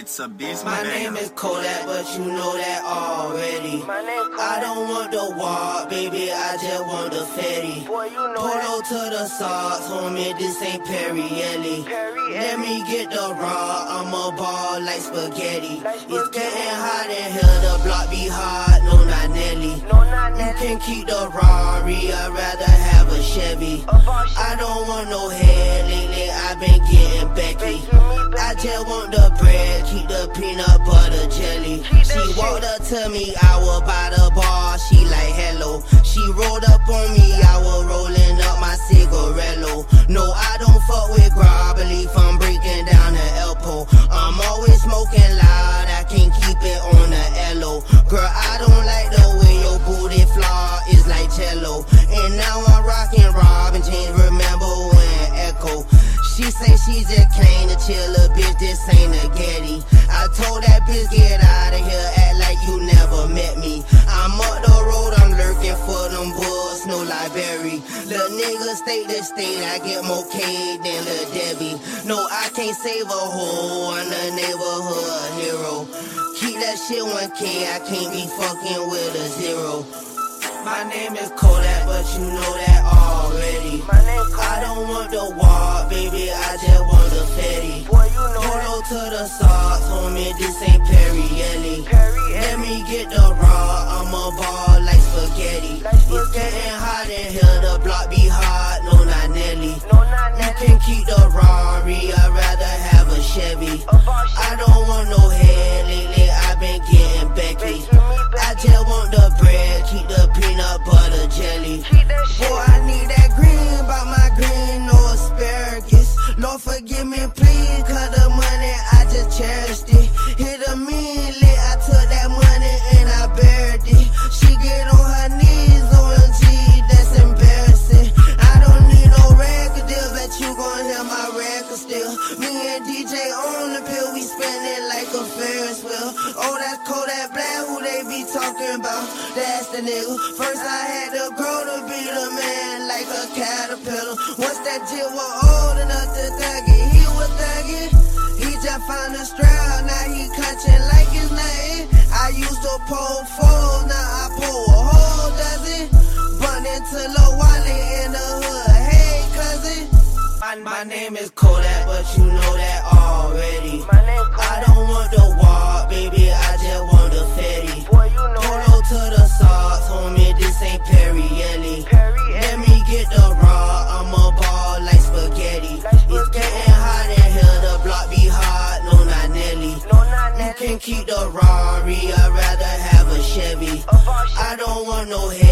It's a beast, My name is Kodak, but you know that already. My name I don't want the walk, baby, I just want the fatty. Boy, you know Polo that. to the socks, homie, this ain't Perrielli. Perrielli. Let me get the raw, I'm a ball like spaghetti. Like It's spaghetti. getting hot in here, the block be hot, no not Nelly. No, not You Nelly. can keep the Rari, I'd rather have a Chevy. I don't want no head lately, I've been getting Becky. I just want the bread, keep the peanut butter jelly. She walked up to me, I was by the bar, she like hello. She rolled up on me, I was rolling up my cigarello. No, I don't fuck with grab believe I'm breaking down the elbow. I'm always smoking loud, I can't keep it on the Elo. Girl, I don't like the way your booty flaw is like cello. And now I'm Robin James, remember when Echo. She say she just came to chill a bitch, this ain't a Getty. I told that bitch get out of here, act like you never met me. I'm up the road, I'm lurking for them bulls, no library. Lil' nigga state to state, I get more K than Lil Debbie. No, I can't save a hoe, I'm the neighborhood hero. Keep that shit 1K, I can't be fucking with a zero. My name is Kodak, but you know that already. My name I don't want the walk, baby, I just want the you know Polo to the socks, homie, this ain't Perrielli. Let me get the raw, I'm a ball like spaghetti. Like It's getting hot in here, the block be hot, no not Nelly. You can keep the me, cause the money, I just cherished it. Hit a lit, I took that money and I buried it. She get on her knees, OMG, that's embarrassing. I don't need no record deal, bet you gon' hear my record still. Me and DJ on the pill, we spin it like a Ferris wheel. Oh, that's Kodak Black, who they be talking about? That's the nigga. First I had to grow to be the man like a caterpillar. Once that jit was old enough to thug it, Four, now I pull a whole dozen. Bun into Lil Wally in the hood. Hey, cousin. My, my name is Kodak, but you know that already. My name I don't want the walk, baby, I just want the fatty. Boy, you know Polo to the socks, homie, this ain't Perrielli. Not can keep the Rari, I'd rather have a Chevy. I don't want no head